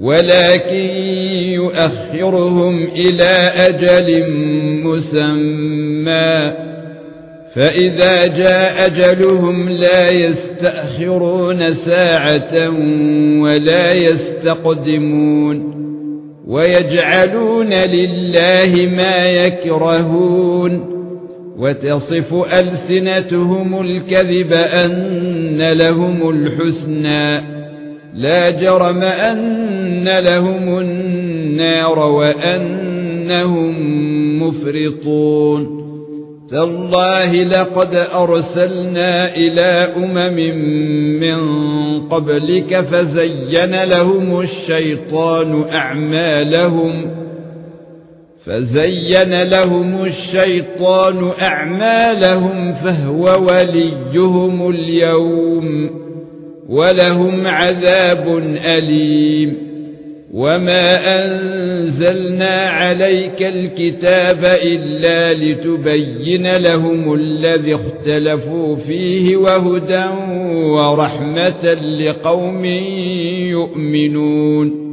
ولكن يؤخرهم إلى أجل مسمى. فإذا جاء أجلهم لا يستأخرون ساعة ولا يستقدمون. ويجعلون لله ما يكرهون. وتصف ألسنتهم الكذب أن لهم الحسنى. لا جرم أن لهم النار وأنهم مفرطون. تالله لقد أرسلنا إلى أمم من قبلك فزين لهم الشيطان أعمالهم فزين لهم الشيطان أعمالهم فهو وليهم اليوم. ولهم عذاب أليم. وما أنزلنا عليك الكتاب إلا لتبين لهم الذي اختلفوا فيه وهدى ورحمة لقوم يؤمنون.